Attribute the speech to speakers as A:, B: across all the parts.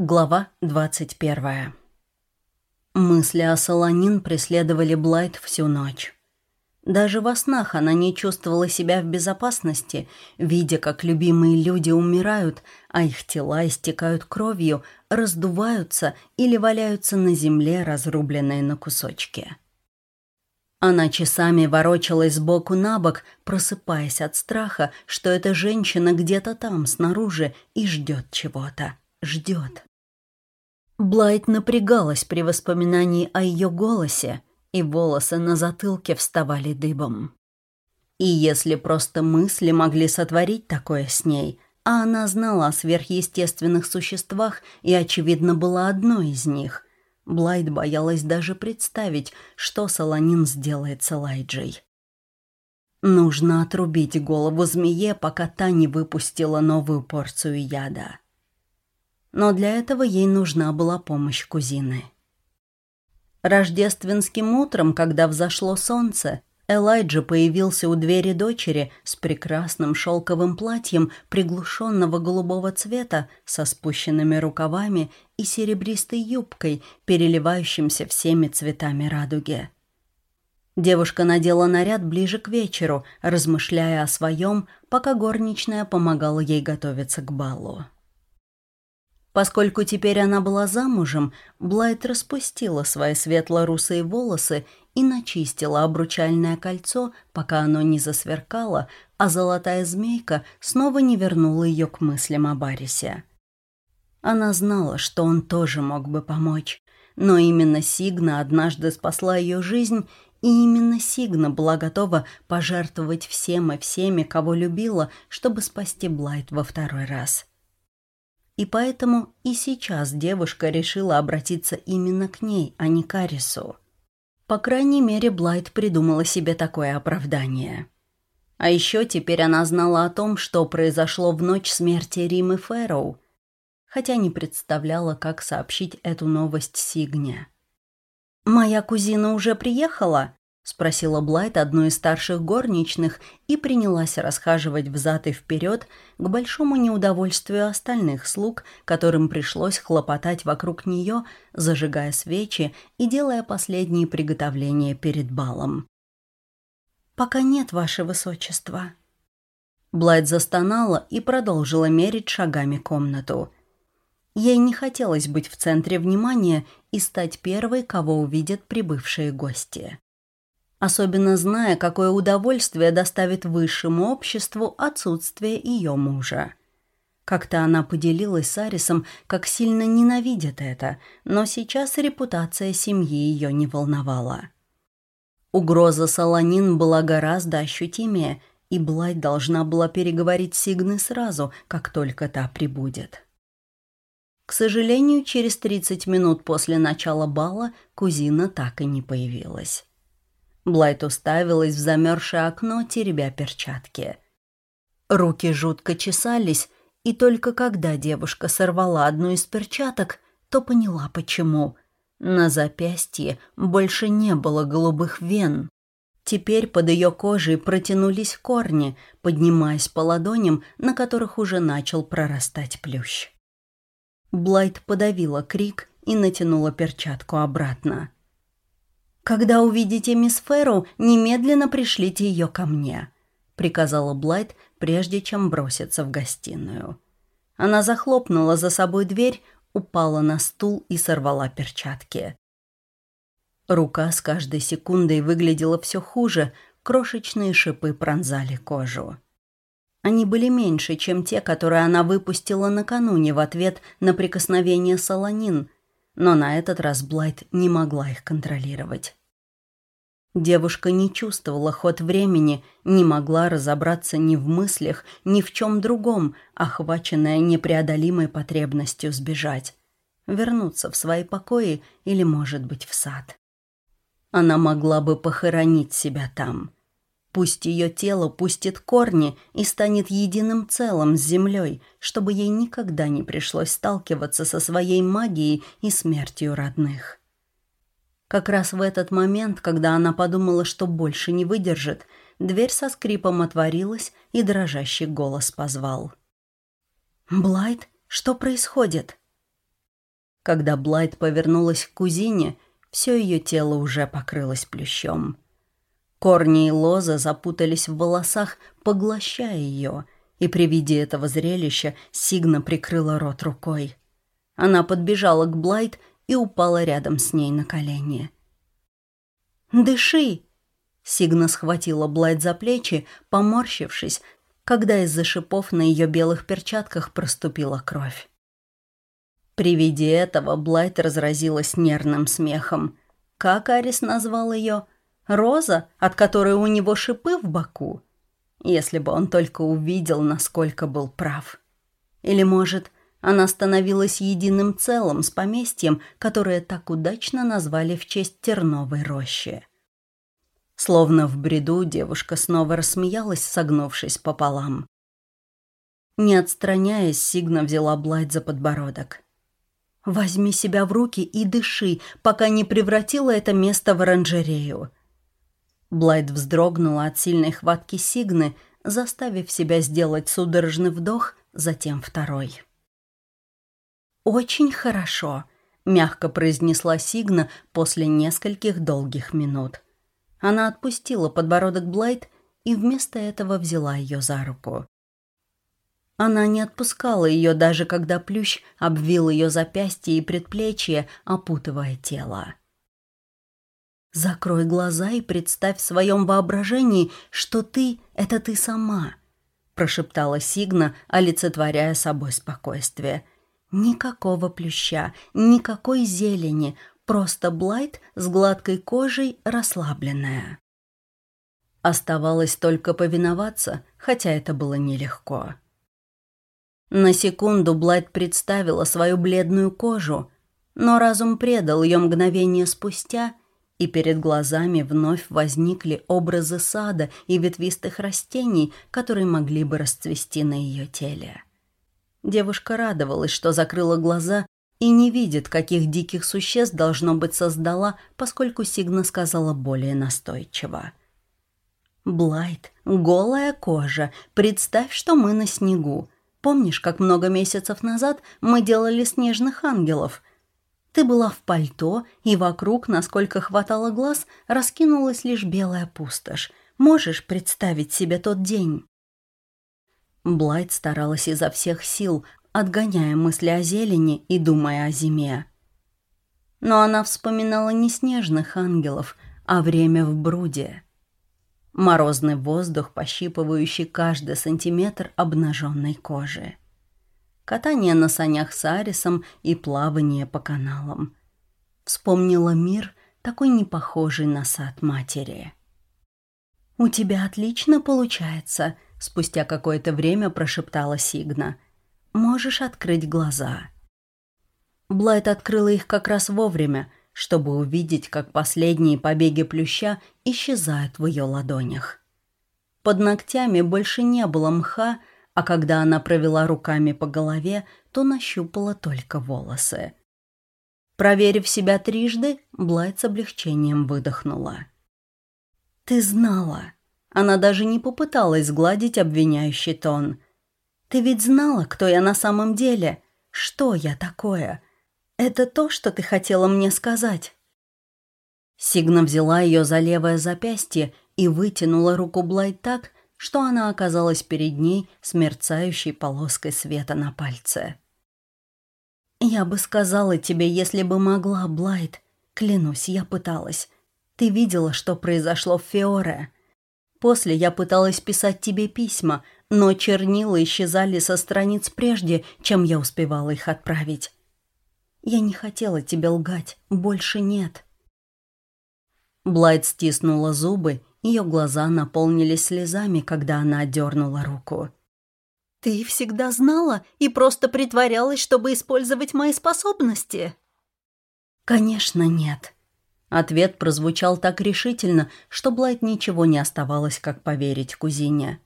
A: Глава 21 Мысли о Солонин преследовали Блайт всю ночь. Даже во снах она не чувствовала себя в безопасности, видя, как любимые люди умирают, а их тела истекают кровью, раздуваются или валяются на земле, разрубленные на кусочки. Она часами ворочалась сбоку на бок, просыпаясь от страха, что эта женщина где-то там, снаружи, и ждет чего-то. Ждет. Блайт напрягалась при воспоминании о ее голосе, и волосы на затылке вставали дыбом. И если просто мысли могли сотворить такое с ней, а она знала о сверхъестественных существах и, очевидно, была одной из них, Блайт боялась даже представить, что Солонин сделает с Элайджей. Нужно отрубить голову змее, пока та не выпустила новую порцию яда но для этого ей нужна была помощь кузины. Рождественским утром, когда взошло солнце, Элайджа появился у двери дочери с прекрасным шелковым платьем приглушенного голубого цвета со спущенными рукавами и серебристой юбкой, переливающимся всеми цветами радуги. Девушка надела наряд ближе к вечеру, размышляя о своем, пока горничная помогала ей готовиться к балу. Поскольку теперь она была замужем, Блайт распустила свои светло-русые волосы и начистила обручальное кольцо, пока оно не засверкало, а золотая змейка снова не вернула ее к мыслям о Барисе. Она знала, что он тоже мог бы помочь, но именно Сигна однажды спасла ее жизнь, и именно Сигна была готова пожертвовать всем и всеми, кого любила, чтобы спасти Блайт во второй раз и поэтому и сейчас девушка решила обратиться именно к ней, а не к Арису. По крайней мере, Блайт придумала себе такое оправдание. А еще теперь она знала о том, что произошло в ночь смерти Римы Фэрроу, хотя не представляла, как сообщить эту новость Сигне. «Моя кузина уже приехала?» Спросила Блайт одну из старших горничных и принялась расхаживать взад и вперед к большому неудовольствию остальных слуг, которым пришлось хлопотать вокруг нее, зажигая свечи и делая последние приготовления перед балом. «Пока нет, ваше высочество». Блайт застонала и продолжила мерить шагами комнату. Ей не хотелось быть в центре внимания и стать первой, кого увидят прибывшие гости особенно зная, какое удовольствие доставит высшему обществу отсутствие ее мужа. Как-то она поделилась с Арисом, как сильно ненавидит это, но сейчас репутация семьи ее не волновала. Угроза Солонин была гораздо ощутимее, и Блайт должна была переговорить с Сигной сразу, как только та прибудет. К сожалению, через 30 минут после начала бала кузина так и не появилась. Блайт уставилась в замерзшее окно, теребя перчатки. Руки жутко чесались, и только когда девушка сорвала одну из перчаток, то поняла, почему. На запястье больше не было голубых вен. Теперь под ее кожей протянулись корни, поднимаясь по ладоням, на которых уже начал прорастать плющ. Блайт подавила крик и натянула перчатку обратно. «Когда увидите мисс Фэрроу, немедленно пришлите ее ко мне», — приказала Блайт, прежде чем броситься в гостиную. Она захлопнула за собой дверь, упала на стул и сорвала перчатки. Рука с каждой секундой выглядела все хуже, крошечные шипы пронзали кожу. Они были меньше, чем те, которые она выпустила накануне в ответ на прикосновение солонин, но на этот раз Блайт не могла их контролировать. Девушка не чувствовала ход времени, не могла разобраться ни в мыслях, ни в чем другом, охваченная непреодолимой потребностью сбежать. Вернуться в свои покои или, может быть, в сад. Она могла бы похоронить себя там. Пусть ее тело пустит корни и станет единым целым с землей, чтобы ей никогда не пришлось сталкиваться со своей магией и смертью родных. Как раз в этот момент, когда она подумала, что больше не выдержит, дверь со скрипом отворилась, и дрожащий голос позвал. «Блайт, что происходит?» Когда Блайт повернулась к кузине, все ее тело уже покрылось плющом. Корни и лоза запутались в волосах, поглощая ее, и при виде этого зрелища Сигна прикрыла рот рукой. Она подбежала к Блайт и упала рядом с ней на колени. «Дыши!» Сигна схватила Блайт за плечи, поморщившись, когда из-за шипов на ее белых перчатках проступила кровь. При виде этого Блайт разразилась нервным смехом. Как Арис назвал ее? «Роза, от которой у него шипы в боку?» Если бы он только увидел, насколько был прав. Или, может, она становилась единым целым с поместьем, которое так удачно назвали в честь терновой рощи. Словно в бреду девушка снова рассмеялась, согнувшись пополам. Не отстраняясь, Сигна взяла Блайт за подбородок. «Возьми себя в руки и дыши, пока не превратила это место в оранжерею». Блайт вздрогнула от сильной хватки Сигны, заставив себя сделать судорожный вдох, затем второй. «Очень хорошо», — мягко произнесла Сигна после нескольких долгих минут. Она отпустила подбородок Блайт и вместо этого взяла ее за руку. Она не отпускала ее даже когда плющ обвил ее запястье и предплечье, опутывая тело. «Закрой глаза и представь в своем воображении, что ты — это ты сама», — прошептала Сигна, олицетворяя собой спокойствие. «Никакого плюща, никакой зелени, Просто Блайт с гладкой кожей расслабленная. Оставалось только повиноваться, хотя это было нелегко. На секунду Блайт представила свою бледную кожу, но разум предал ее мгновение спустя, и перед глазами вновь возникли образы сада и ветвистых растений, которые могли бы расцвести на ее теле. Девушка радовалась, что закрыла глаза и не видит, каких диких существ должно быть создала, поскольку Сигна сказала более настойчиво. «Блайт, голая кожа, представь, что мы на снегу. Помнишь, как много месяцев назад мы делали снежных ангелов?» Ты была в пальто, и вокруг, насколько хватало глаз, раскинулась лишь белая пустошь. Можешь представить себе тот день?» Блайт старалась изо всех сил, отгоняя мысли о зелени и думая о зиме. Но она вспоминала не снежных ангелов, а время в бруде. Морозный воздух, пощипывающий каждый сантиметр обнаженной кожи. Катание на санях с Арисом и плавание по каналам. Вспомнила мир, такой непохожий на сад матери. «У тебя отлично получается», — спустя какое-то время прошептала Сигна — Можешь открыть глаза». Блайт открыла их как раз вовремя, чтобы увидеть, как последние побеги плюща исчезают в ее ладонях. Под ногтями больше не было мха, а когда она провела руками по голове, то нащупала только волосы. Проверив себя трижды, Блайт с облегчением выдохнула. «Ты знала!» Она даже не попыталась сгладить обвиняющий тон – ты ведь знала, кто я на самом деле. Что я такое? Это то, что ты хотела мне сказать». Сигна взяла ее за левое запястье и вытянула руку Блайт так, что она оказалась перед ней с мерцающей полоской света на пальце. «Я бы сказала тебе, если бы могла, Блайт. Клянусь, я пыталась. Ты видела, что произошло в Фиоре. После я пыталась писать тебе письма, но чернила исчезали со страниц прежде, чем я успевала их отправить. Я не хотела тебе лгать, больше нет. Блайт стиснула зубы, ее глаза наполнились слезами, когда она отдернула руку. «Ты всегда знала и просто притворялась, чтобы использовать мои способности?» «Конечно, нет». Ответ прозвучал так решительно, что Блайт ничего не оставалось, как поверить кузине.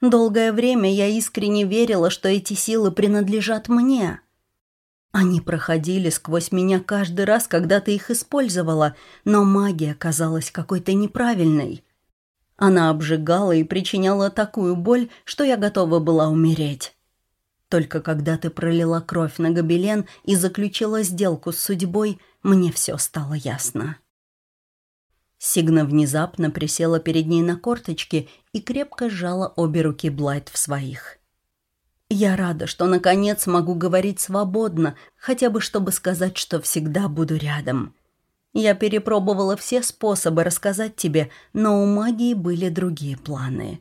A: Долгое время я искренне верила, что эти силы принадлежат мне. Они проходили сквозь меня каждый раз, когда ты их использовала, но магия казалась какой-то неправильной. Она обжигала и причиняла такую боль, что я готова была умереть. Только когда ты пролила кровь на гобелен и заключила сделку с судьбой, мне все стало ясно». Сигна внезапно присела перед ней на корточки и крепко сжала обе руки Блайт в своих. «Я рада, что наконец могу говорить свободно, хотя бы чтобы сказать, что всегда буду рядом. Я перепробовала все способы рассказать тебе, но у магии были другие планы».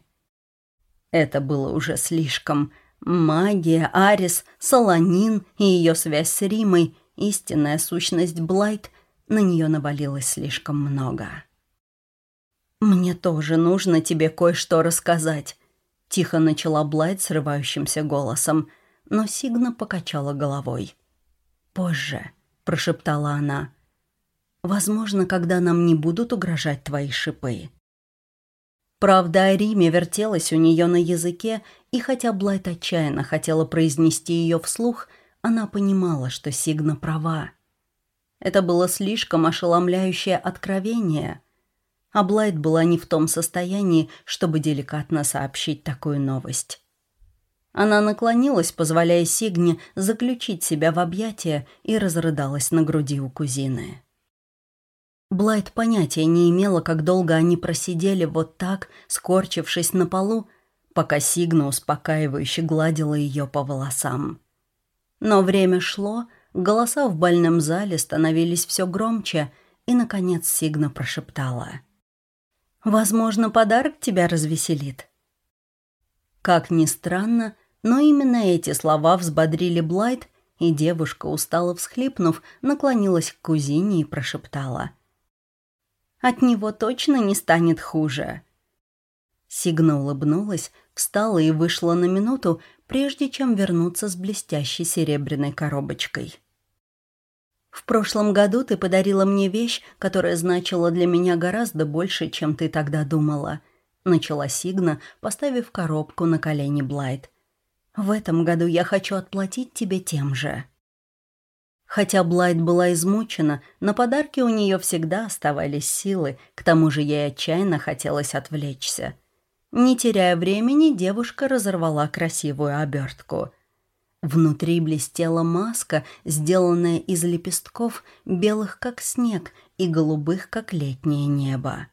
A: Это было уже слишком. Магия, Арис, Солонин и ее связь с Римой, истинная сущность Блайт, на нее навалилось слишком много. «Мне тоже нужно тебе кое-что рассказать», — тихо начала Блайт срывающимся голосом, но Сигна покачала головой. «Позже», — прошептала она, — «возможно, когда нам не будут угрожать твои шипы». Правда о Риме вертелась у нее на языке, и хотя Блайт отчаянно хотела произнести ее вслух, она понимала, что Сигна права. Это было слишком ошеломляющее откровение — а Блайт была не в том состоянии, чтобы деликатно сообщить такую новость. Она наклонилась, позволяя Сигне заключить себя в объятия, и разрыдалась на груди у кузины. Блайт понятия не имела, как долго они просидели вот так, скорчившись на полу, пока Сигна успокаивающе гладила ее по волосам. Но время шло, голоса в больном зале становились все громче, и, наконец, Сигна прошептала — Возможно, подарок тебя развеселит». Как ни странно, но именно эти слова взбодрили Блайт, и девушка, устало всхлипнув, наклонилась к кузине и прошептала. «От него точно не станет хуже». Сигна улыбнулась, встала и вышла на минуту, прежде чем вернуться с блестящей серебряной коробочкой. В прошлом году ты подарила мне вещь, которая значила для меня гораздо больше, чем ты тогда думала. Начала Сигна, поставив коробку на колени Блайт. В этом году я хочу отплатить тебе тем же. Хотя Блайт была измучена, на подарки у нее всегда оставались силы, к тому же ей отчаянно хотелось отвлечься. Не теряя времени, девушка разорвала красивую обертку – Внутри блестела маска, сделанная из лепестков, белых как снег и голубых как летнее небо.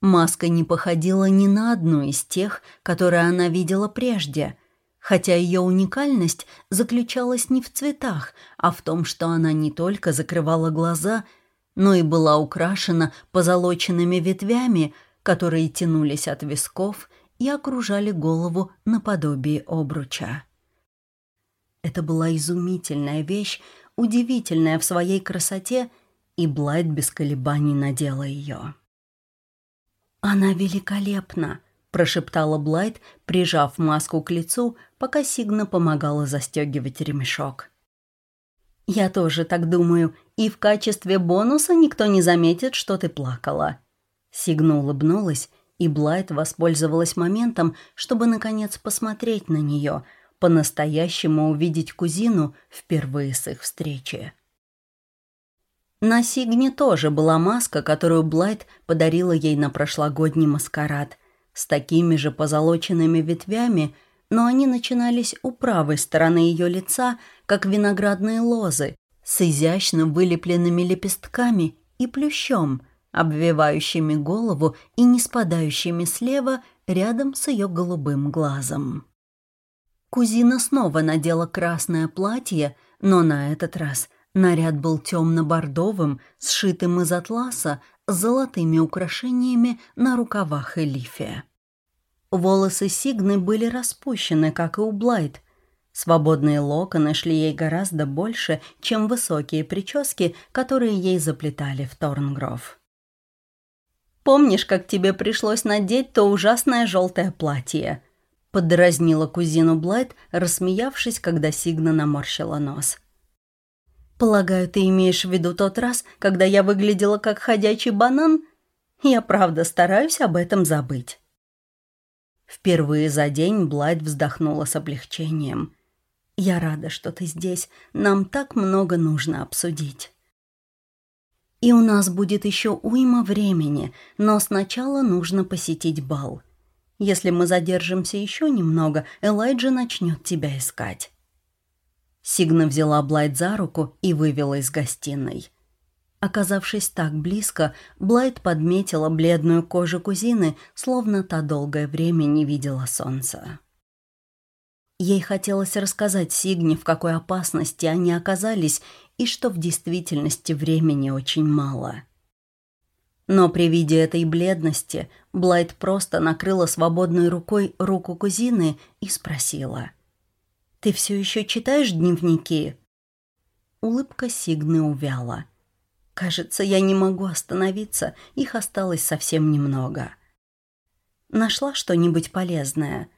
A: Маска не походила ни на одну из тех, которые она видела прежде, хотя ее уникальность заключалась не в цветах, а в том, что она не только закрывала глаза, но и была украшена позолоченными ветвями, которые тянулись от висков и окружали голову наподобие обруча. Это была изумительная вещь, удивительная в своей красоте, и Блайт без колебаний надела ее. «Она великолепна!» – прошептала Блайт, прижав маску к лицу, пока Сигна помогала застегивать ремешок. «Я тоже так думаю, и в качестве бонуса никто не заметит, что ты плакала». Сигна улыбнулась, и Блайт воспользовалась моментом, чтобы, наконец, посмотреть на нее – по-настоящему увидеть кузину впервые с их встречи. На Сигне тоже была маска, которую Блайт подарила ей на прошлогодний маскарад, с такими же позолоченными ветвями, но они начинались у правой стороны ее лица, как виноградные лозы, с изящно вылепленными лепестками и плющом, обвивающими голову и не спадающими слева рядом с ее голубым глазом. Кузина снова надела красное платье, но на этот раз наряд был темно-бордовым, сшитым из атласа, с золотыми украшениями на рукавах и лифе. Волосы Сигны были распущены, как и у Блайт. Свободные локоны шли ей гораздо больше, чем высокие прически, которые ей заплетали в Торнгров. «Помнишь, как тебе пришлось надеть то ужасное желтое платье?» Подразнила кузину Блайт, рассмеявшись, когда Сигна наморщила нос. «Полагаю, ты имеешь в виду тот раз, когда я выглядела как ходячий банан? Я правда стараюсь об этом забыть». Впервые за день Блайт вздохнула с облегчением. «Я рада, что ты здесь. Нам так много нужно обсудить». «И у нас будет еще уйма времени, но сначала нужно посетить бал». Если мы задержимся еще немного, Элайджа начнет тебя искать». Сигна взяла Блайт за руку и вывела из гостиной. Оказавшись так близко, Блайт подметила бледную кожу кузины, словно та долгое время не видела солнца. Ей хотелось рассказать Сигне, в какой опасности они оказались, и что в действительности времени очень мало. Но при виде этой бледности Блайт просто накрыла свободной рукой руку кузины и спросила. «Ты все еще читаешь дневники?» Улыбка Сигны увяла. Кажется, я не могу остановиться, их осталось совсем немного. Нашла что-нибудь полезное.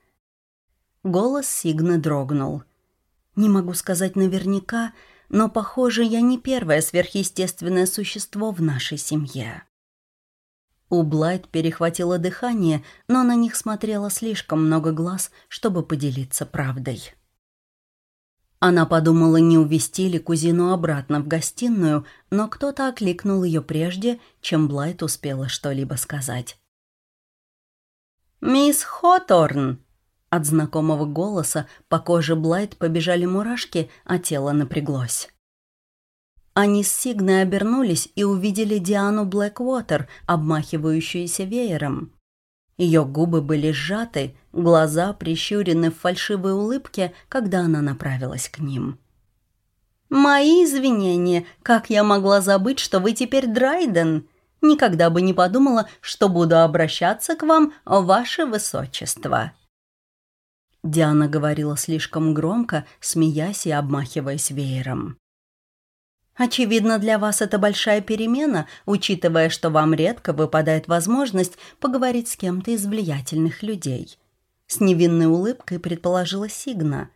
A: Голос Сигны дрогнул. Не могу сказать наверняка, но, похоже, я не первое сверхъестественное существо в нашей семье. У Блайт перехватило дыхание, но на них смотрело слишком много глаз, чтобы поделиться правдой. Она подумала, не увести ли кузину обратно в гостиную, но кто-то окликнул ее прежде, чем Блайт успела что-либо сказать. «Мисс Хоторн!» От знакомого голоса по коже Блайт побежали мурашки, а тело напряглось. Они с Сигной обернулись и увидели Диану Блэквотер, обмахивающуюся веером. Ее губы были сжаты, глаза прищурены в фальшивой улыбке, когда она направилась к ним. «Мои извинения, как я могла забыть, что вы теперь Драйден? Никогда бы не подумала, что буду обращаться к вам, ваше высочество». Диана говорила слишком громко, смеясь и обмахиваясь веером. Очевидно, для вас это большая перемена, учитывая, что вам редко выпадает возможность поговорить с кем-то из влиятельных людей. С невинной улыбкой предположила Сигна.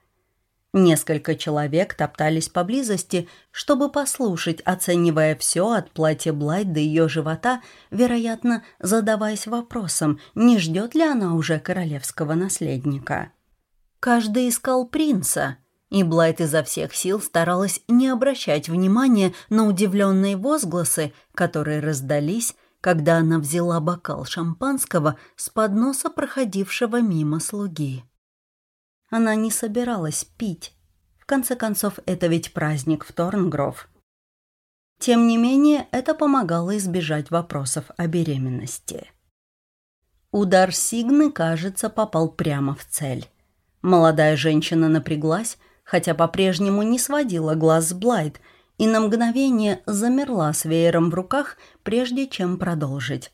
A: Несколько человек топтались поблизости, чтобы послушать, оценивая все от платья Блайт до ее живота, вероятно, задаваясь вопросом, не ждет ли она уже королевского наследника. Каждый искал принца, и Блайт изо всех сил старалась не обращать внимания на удивленные возгласы, которые раздались, когда она взяла бокал шампанского с подноса проходившего мимо слуги. Она не собиралась пить. В конце концов, это ведь праздник в Торнгров. Тем не менее, это помогало избежать вопросов о беременности. Удар Сигны, кажется, попал прямо в цель. Молодая женщина напряглась, хотя по-прежнему не сводила глаз с Блайт и на мгновение замерла с веером в руках, прежде чем продолжить.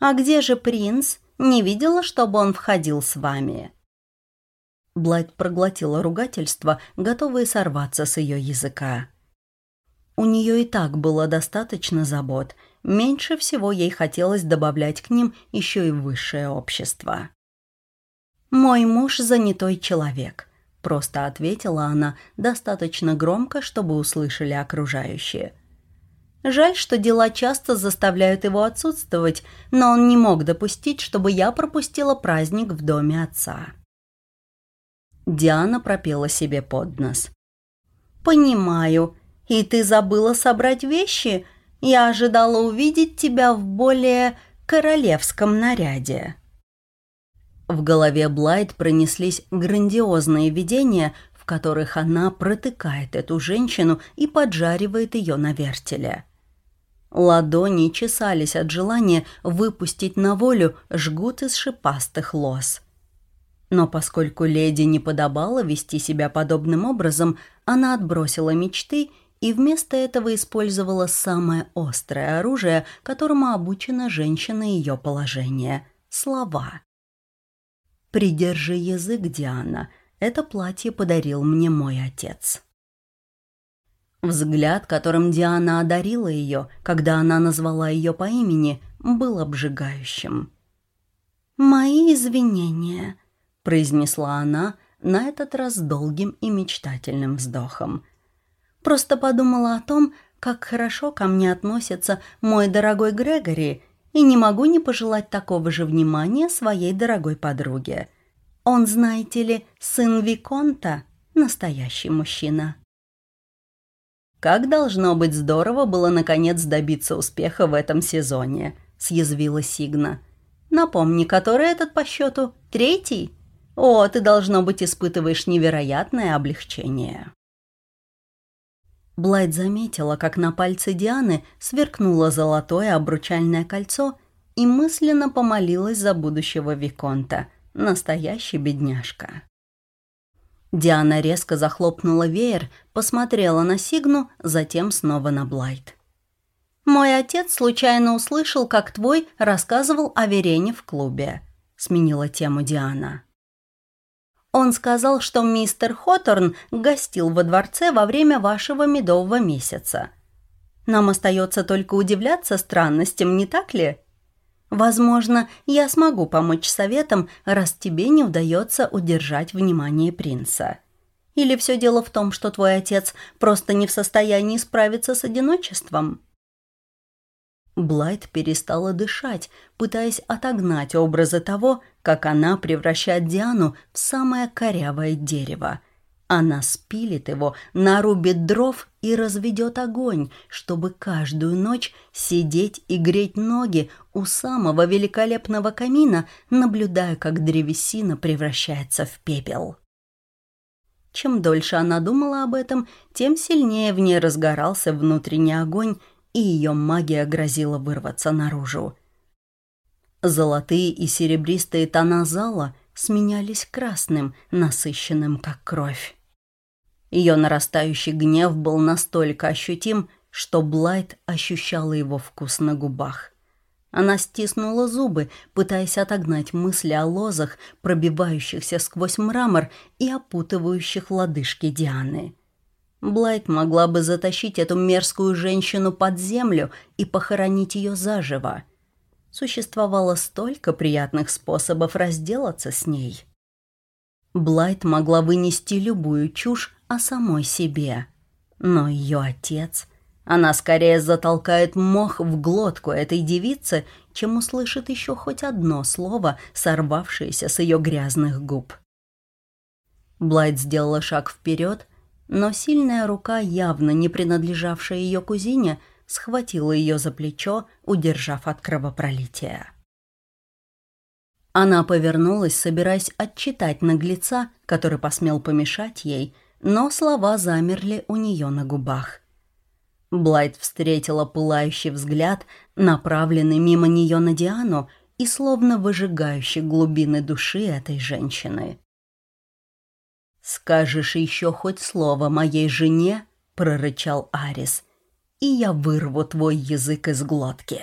A: «А где же принц? Не видела, чтобы он входил с вами?» Блайт проглотила ругательство, готовые сорваться с ее языка. У нее и так было достаточно забот, меньше всего ей хотелось добавлять к ним еще и высшее общество. «Мой муж занятой человек», Просто ответила она достаточно громко, чтобы услышали окружающие. Жаль, что дела часто заставляют его отсутствовать, но он не мог допустить, чтобы я пропустила праздник в доме отца. Диана пропела себе под нос. «Понимаю. И ты забыла собрать вещи? Я ожидала увидеть тебя в более королевском наряде». В голове Блайт пронеслись грандиозные видения, в которых она протыкает эту женщину и поджаривает ее на вертеле. Ладони чесались от желания выпустить на волю жгут из шипастых лос. Но поскольку леди не подобало вести себя подобным образом, она отбросила мечты и вместо этого использовала самое острое оружие, которому обучена женщина ее положения – слова. «Придержи язык, Диана. Это платье подарил мне мой отец». Взгляд, которым Диана одарила ее, когда она назвала ее по имени, был обжигающим. «Мои извинения», — произнесла она, на этот раз долгим и мечтательным вздохом. «Просто подумала о том, как хорошо ко мне относится мой дорогой Грегори, и не могу не пожелать такого же внимания своей дорогой подруге. Он, знаете ли, сын Виконта, настоящий мужчина. «Как должно быть здорово было, наконец, добиться успеха в этом сезоне», — съязвила Сигна. Напомни, который этот по счету? Третий? О, ты, должно быть, испытываешь невероятное облегчение». Блайт заметила, как на пальце Дианы сверкнуло золотое обручальное кольцо и мысленно помолилась за будущего Виконта. Настоящий бедняжка. Диана резко захлопнула веер, посмотрела на Сигну, затем снова на Блайт. «Мой отец случайно услышал, как твой рассказывал о Верене в клубе», — сменила тему Диана. Он сказал, что мистер Хоторн гостил во дворце во время вашего медового месяца. Нам остается только удивляться странностям, не так ли? Возможно, я смогу помочь советам, раз тебе не удается удержать внимание принца. Или все дело в том, что твой отец просто не в состоянии справиться с одиночеством?» Блайт перестала дышать, пытаясь отогнать образы того, как она превращает Диану в самое корявое дерево. Она спилит его, нарубит дров и разведет огонь, чтобы каждую ночь сидеть и греть ноги у самого великолепного камина, наблюдая, как древесина превращается в пепел. Чем дольше она думала об этом, тем сильнее в ней разгорался внутренний огонь, и ее магия грозила вырваться наружу. Золотые и серебристые тона зала сменялись красным, насыщенным как кровь. Ее нарастающий гнев был настолько ощутим, что Блайт ощущала его вкус на губах. Она стиснула зубы, пытаясь отогнать мысли о лозах, пробивающихся сквозь мрамор и опутывающих лодыжки Дианы. Блайт могла бы затащить эту мерзкую женщину под землю и похоронить ее заживо. Существовало столько приятных способов разделаться с ней. Блайт могла вынести любую чушь о самой себе. Но ее отец... Она скорее затолкает мох в глотку этой девицы, чем услышит еще хоть одно слово, сорвавшееся с ее грязных губ. Блайт сделала шаг вперед, но сильная рука, явно не принадлежавшая ее кузине, схватила ее за плечо, удержав от кровопролития. Она повернулась, собираясь отчитать наглеца, который посмел помешать ей, но слова замерли у нее на губах. Блайт встретила пылающий взгляд, направленный мимо нее на Диану и словно выжигающий глубины души этой женщины. «Скажешь еще хоть слово моей жене?» — прорычал Арис. «И я вырву твой язык из глотки».